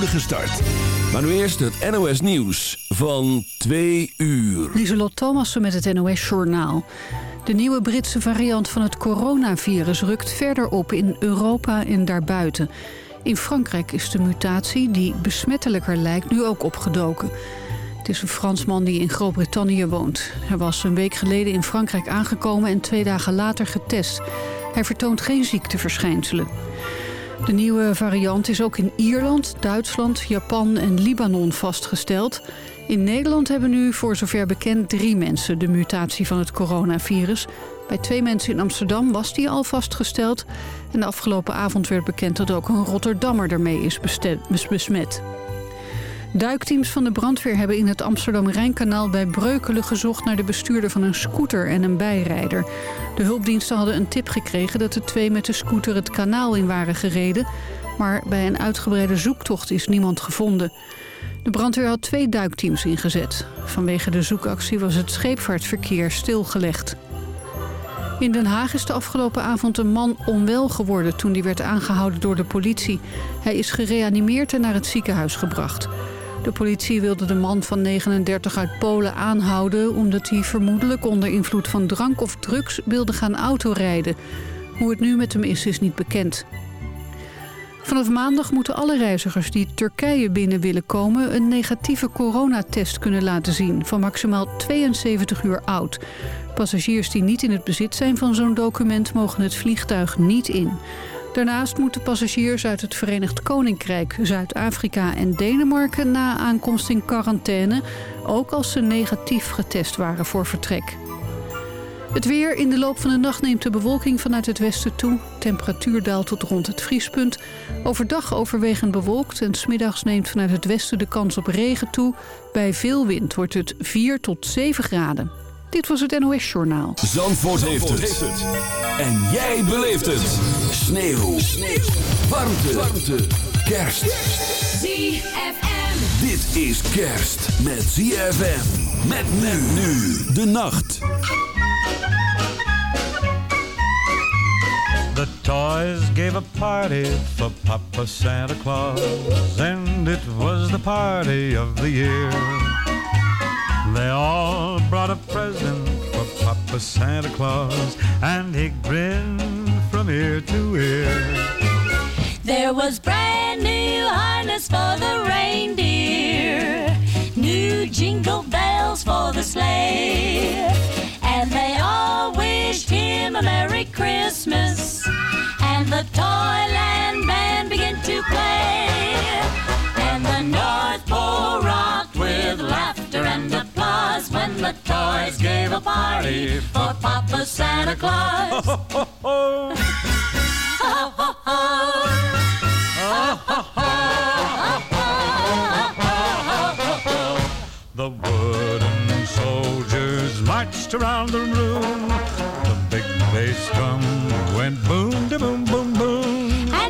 voorspoedige start. Maar nu eerst het NOS Nieuws van 2 uur. Lieselot Thomassen met het NOS Journaal. De nieuwe Britse variant van het coronavirus rukt verder op in Europa en daarbuiten. In Frankrijk is de mutatie, die besmettelijker lijkt, nu ook opgedoken. Het is een Fransman die in Groot-Brittannië woont. Hij was een week geleden in Frankrijk aangekomen en twee dagen later getest. Hij vertoont geen ziekteverschijnselen. De nieuwe variant is ook in Ierland, Duitsland, Japan en Libanon vastgesteld. In Nederland hebben nu voor zover bekend drie mensen de mutatie van het coronavirus. Bij twee mensen in Amsterdam was die al vastgesteld. En de afgelopen avond werd bekend dat ook een Rotterdammer ermee is besmet. Duikteams van de brandweer hebben in het Amsterdam-Rijnkanaal bij Breukelen gezocht naar de bestuurder van een scooter en een bijrijder. De hulpdiensten hadden een tip gekregen dat de twee met de scooter het kanaal in waren gereden. Maar bij een uitgebreide zoektocht is niemand gevonden. De brandweer had twee duikteams ingezet. Vanwege de zoekactie was het scheepvaartverkeer stilgelegd. In Den Haag is de afgelopen avond een man onwel geworden toen hij werd aangehouden door de politie. Hij is gereanimeerd en naar het ziekenhuis gebracht. De politie wilde de man van 39 uit Polen aanhouden... omdat hij vermoedelijk onder invloed van drank of drugs wilde gaan autorijden. Hoe het nu met hem is, is niet bekend. Vanaf maandag moeten alle reizigers die Turkije binnen willen komen... een negatieve coronatest kunnen laten zien van maximaal 72 uur oud. Passagiers die niet in het bezit zijn van zo'n document... mogen het vliegtuig niet in. Daarnaast moeten passagiers uit het Verenigd Koninkrijk, Zuid-Afrika en Denemarken na aankomst in quarantaine, ook als ze negatief getest waren voor vertrek. Het weer. In de loop van de nacht neemt de bewolking vanuit het westen toe. Temperatuur daalt tot rond het vriespunt. Overdag overwegend bewolkt en smiddags neemt vanuit het westen de kans op regen toe. Bij veel wind wordt het 4 tot 7 graden. Dit was het NOS Journaal. Zandvoort, heeft, het. En jij beleeft het. Sneeuw. Sneeuw. Warmte. Warmte. Kerst. ZFM. Dit is kerst met ZFM. Met men nu. De nacht. The toys gave a party for Papa Santa Claus. And it was the party of the year. They all brought a present for Papa Santa Claus, and he grinned from ear to ear. There was brand new harness for the reindeer, new jingle bells for the sleigh, and they all wished him a Merry Christmas. And the Toyland band began to play, and the North Pole rocked with laughter the toys gave a party for Papa Santa Claus. The wooden soldiers marched around the room. The big bass drum went boom, da boom, boom,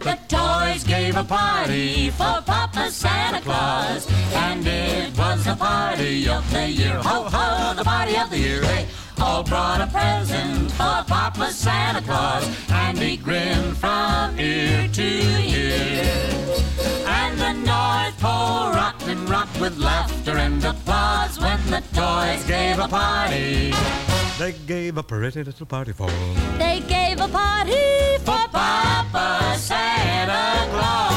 The toys gave a party for Papa Santa Claus. And it was the party of the year. Ho, ho, the party of the year. They all brought a present for Papa Santa Claus. And he grinned from ear to ear. And the North Pole rocked and rocked with laughter and applause when the toys gave a party. They gave a pretty little party for They gave a party for Papa Santa Claus.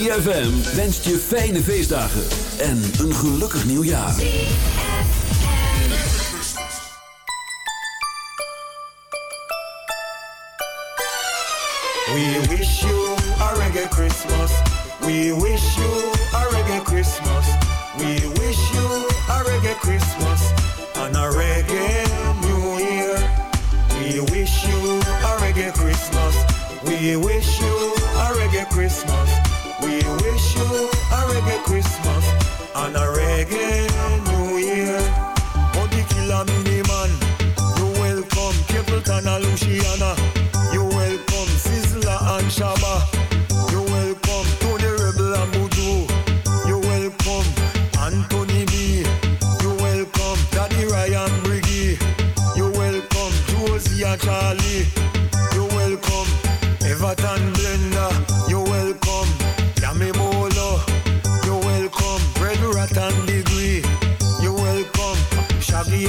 ZFM wenst je fijne feestdagen en een gelukkig nieuwjaar. We wish you a reggae Christmas. We wish you a reggae Christmas.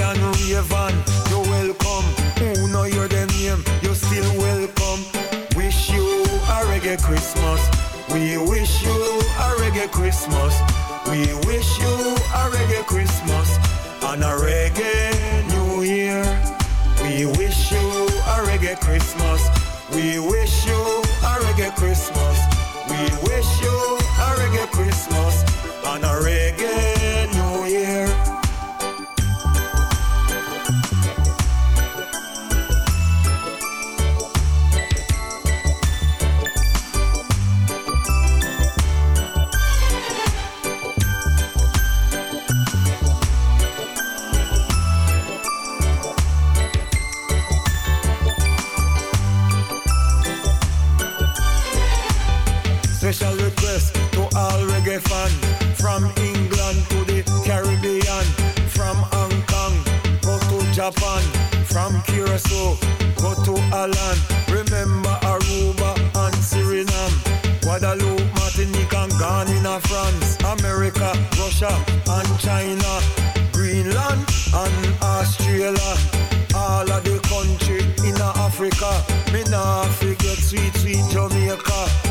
Caribbean Raven, you're welcome. Who know your name, you're still welcome. Wish you a reggae Christmas. We wish you a reggae Christmas. We wish you a reggae Christmas and a reggae New Year. We wish you a reggae Christmas. We wish you a reggae Christmas. We wish you a reggae Christmas and a reggae from Curacao, go to Alan. Remember Aruba and Suriname, Guadeloupe, Martinique, and Ghana, France, America, Russia, and China, Greenland, and Australia. All of the country in Africa, me not forget sweet, sweet Jamaica.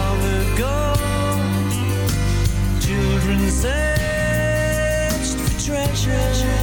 searched for treasure.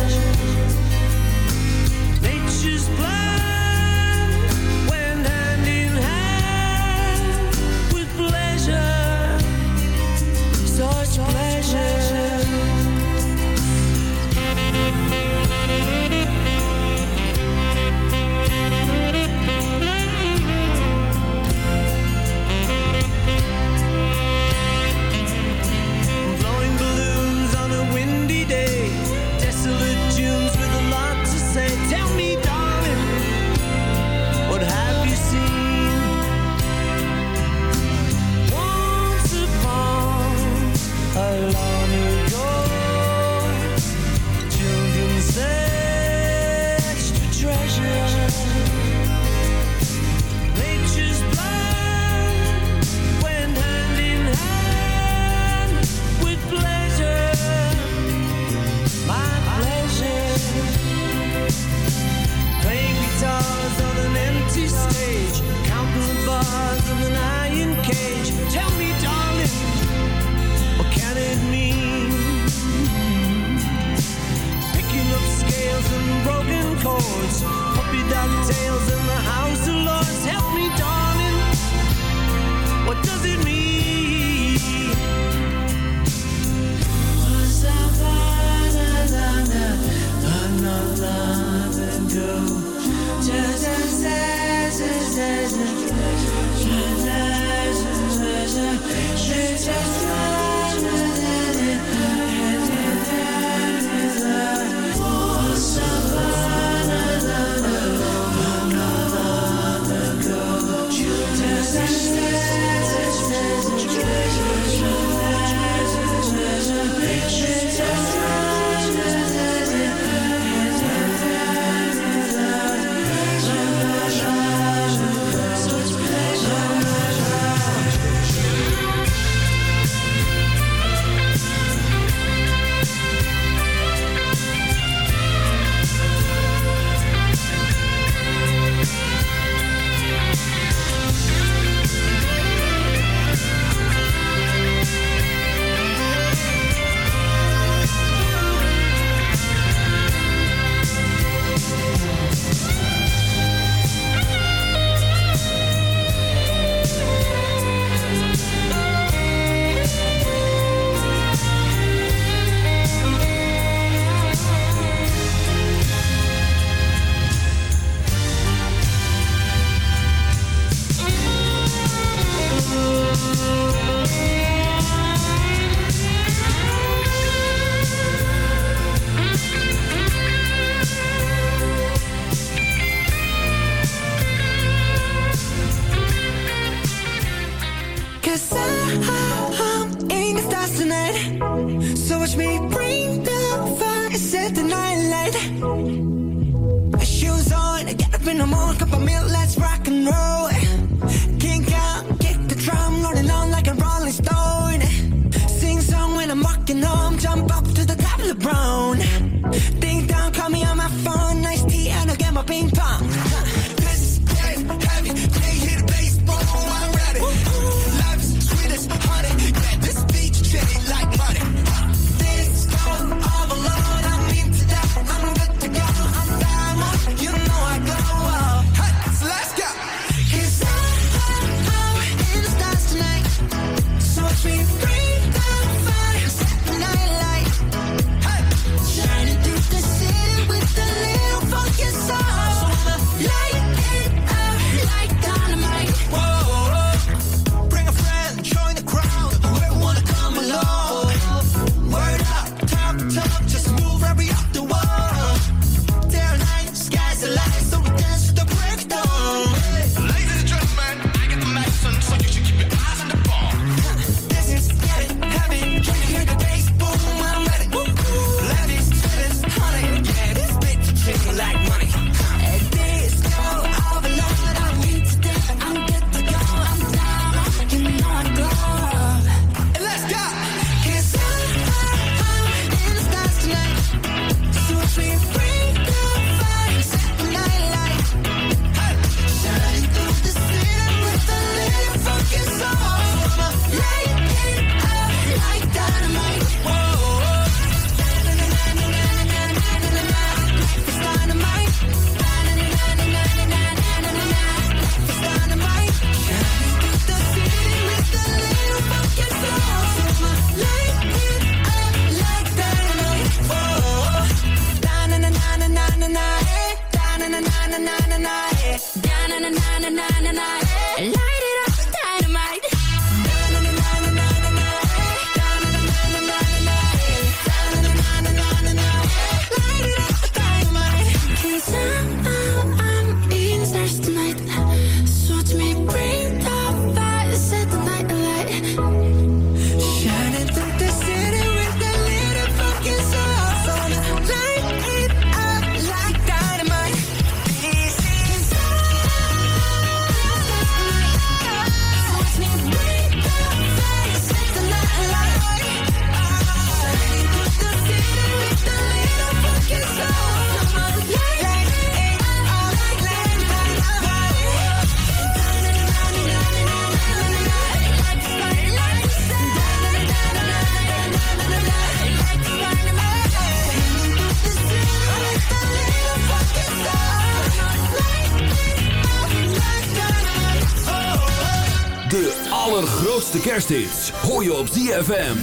Kersthits hoor je op ZFM.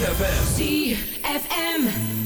ZFM.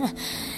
嗯。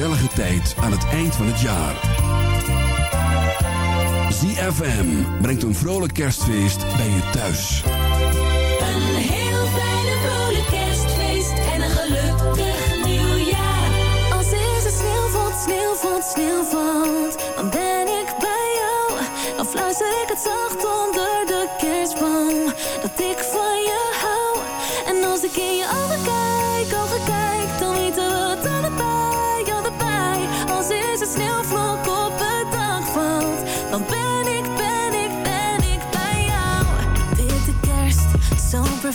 gezellige tijd aan het eind van het jaar. ZFM brengt een vrolijk kerstfeest bij je thuis. Een heel fijne vrolijk kerstfeest en een gelukkig nieuwjaar. Als is het sneeuwvalt, sneeuwvalt, sneeuwvalt, dan ben ik bij jou. Dan fluister ik het zacht onder de kerstboom, dat ik van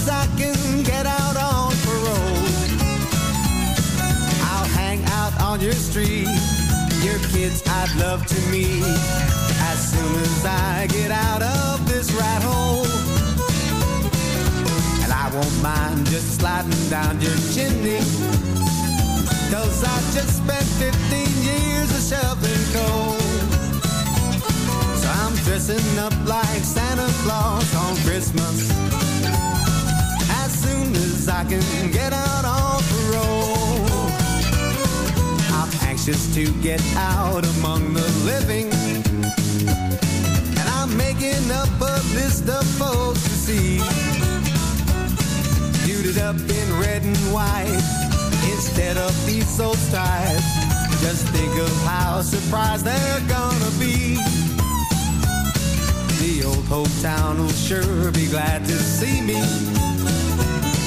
Cause I can get out on road I'll hang out on your street. Your kids I'd love to meet. As soon as I get out of this rat hole and I won't mind just sliding down to chimney. Though I've just spent 15 years of shoveling coal. Dressing up like Santa Claus on Christmas. As soon as I can get out on parole. I'm anxious to get out among the living. And I'm making up a list of folks to see. Suited up in red and white instead of these old stripes. Just think of how surprised they're gonna be. The old hometown will sure be glad to see me.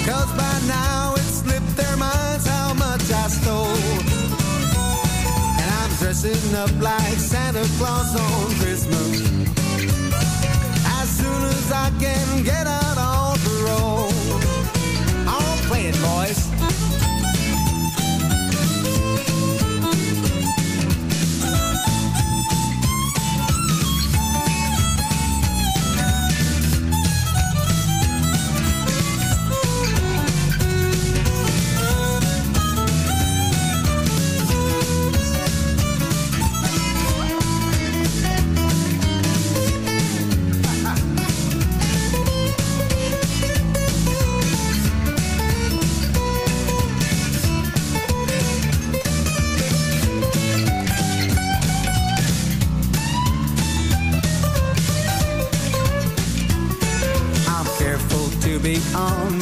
Cause by now it slipped their minds how much I stole. And I'm dressing up like Santa Claus on Christmas. As soon as I can get out on parole. I'll play it, boys.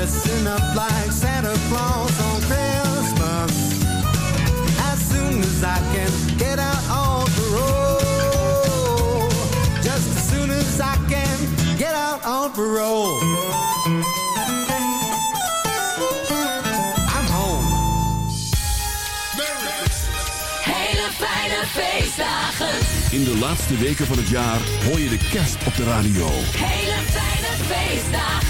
Dressing up like Santa Claus on Christmas. As soon as I can get out on parole. Just as soon as I can get out on parole. I'm home. Hele fijne feestdagen. In de laatste weken van het jaar hoor je de kerst op de radio. Hele fijne feestdagen.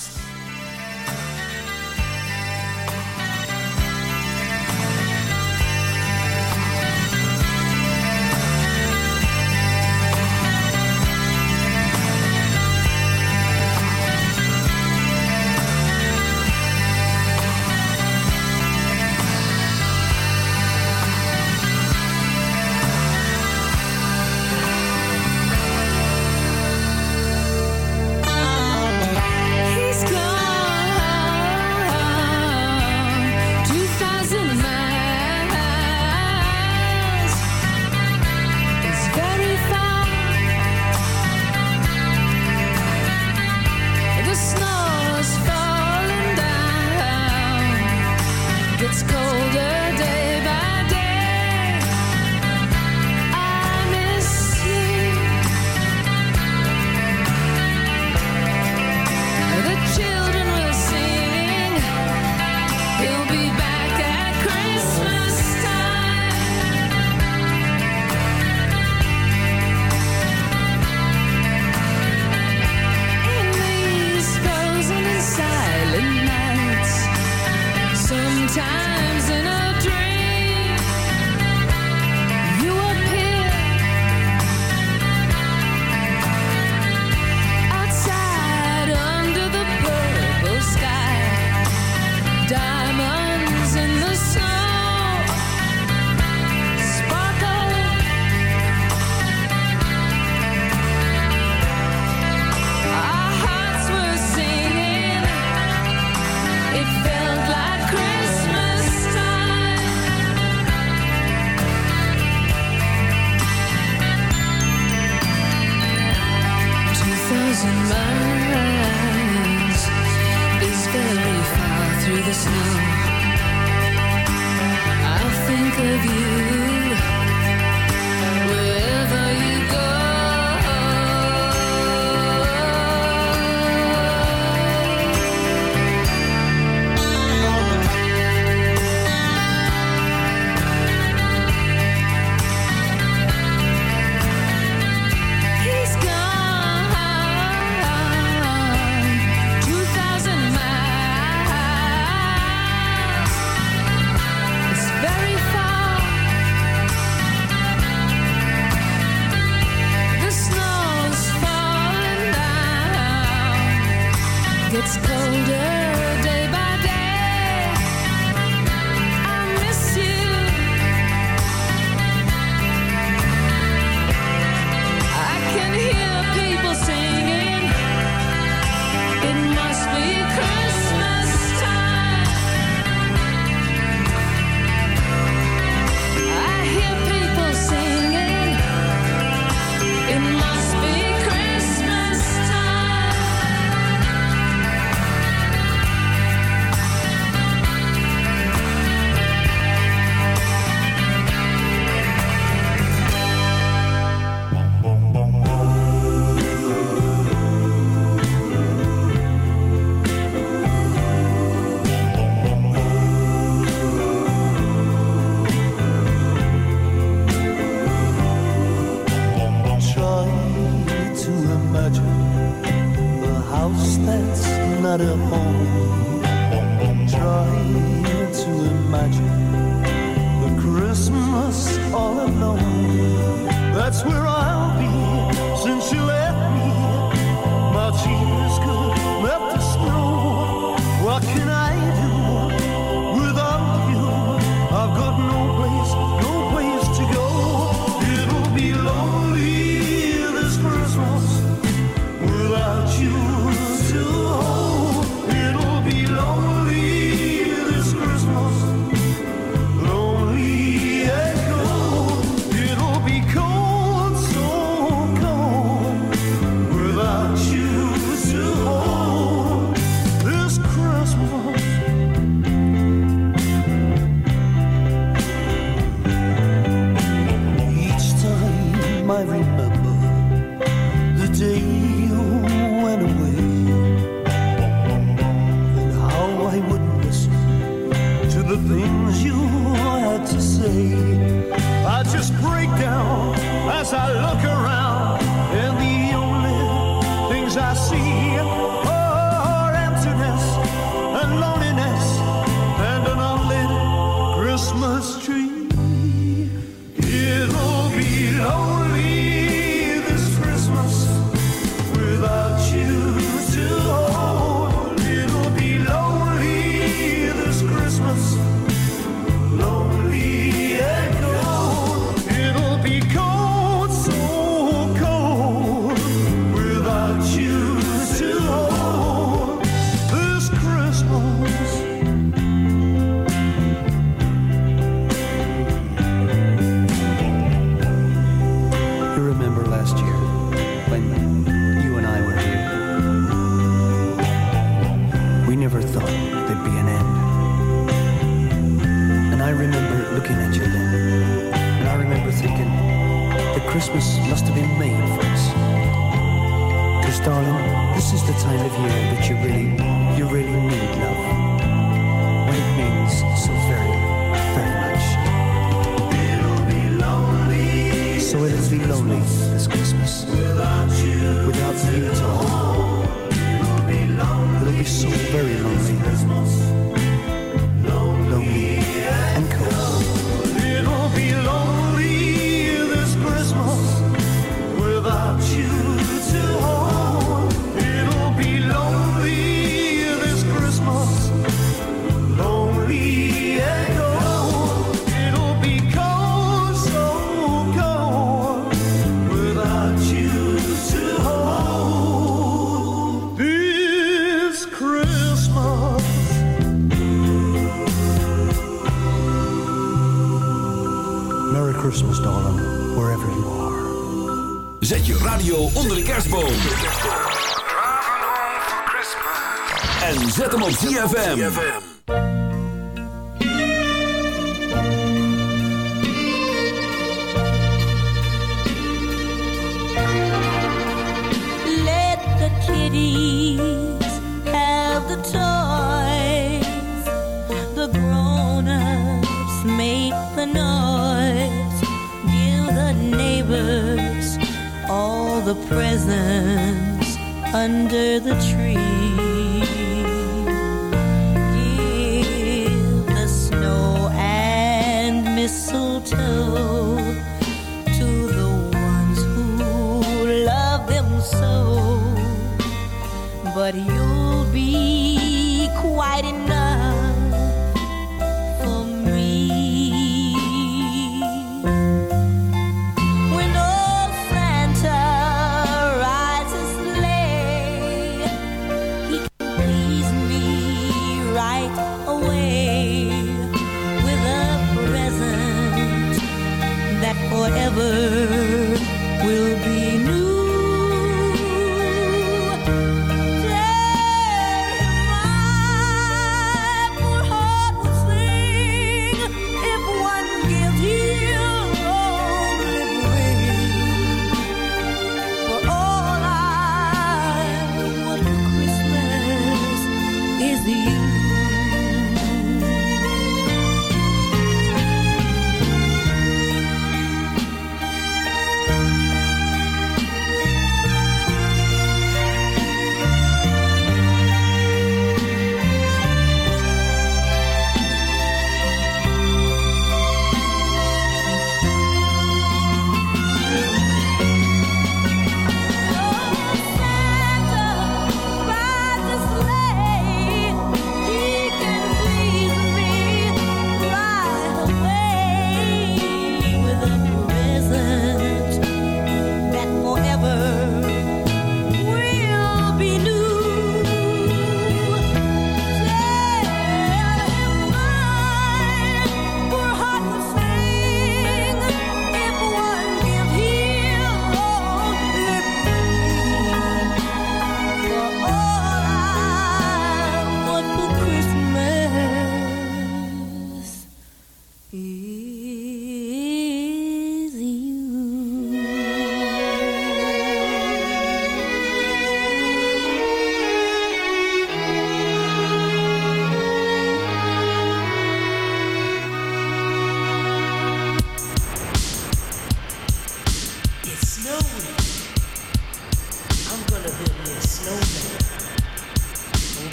never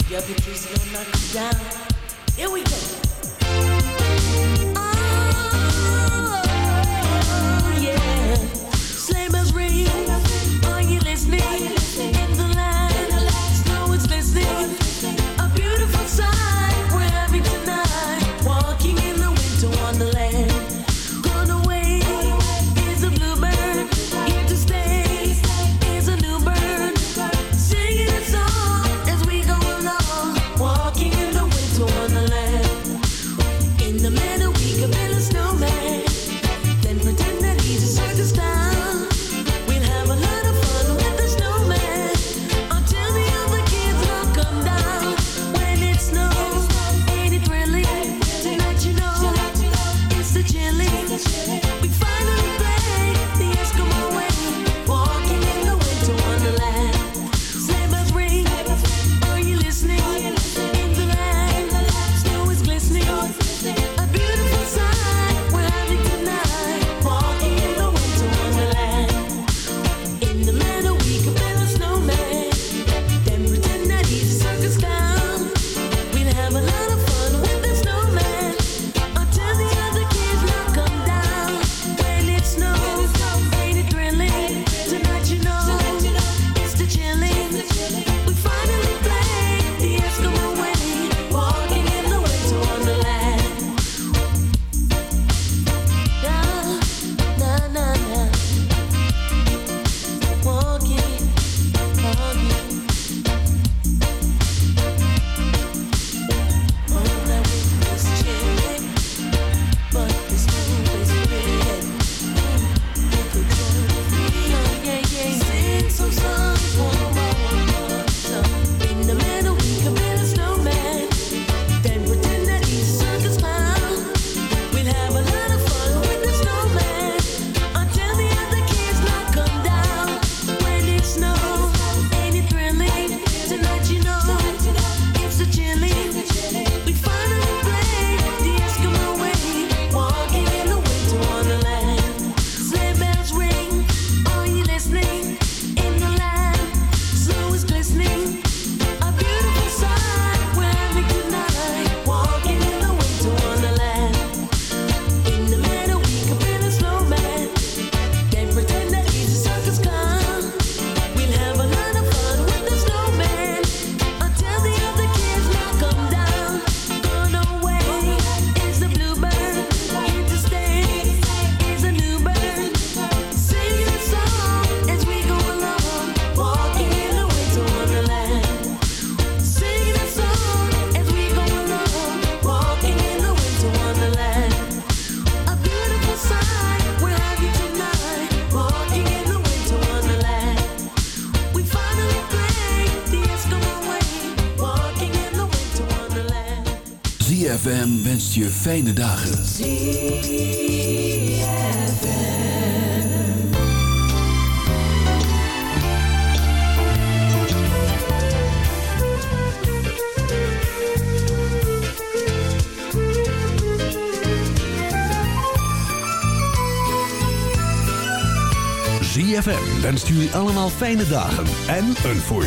Your victory's gonna knock you down. Here we go. Oh. Fijne dagen. ZFM wenst jullie allemaal fijne dagen en een voorspoedig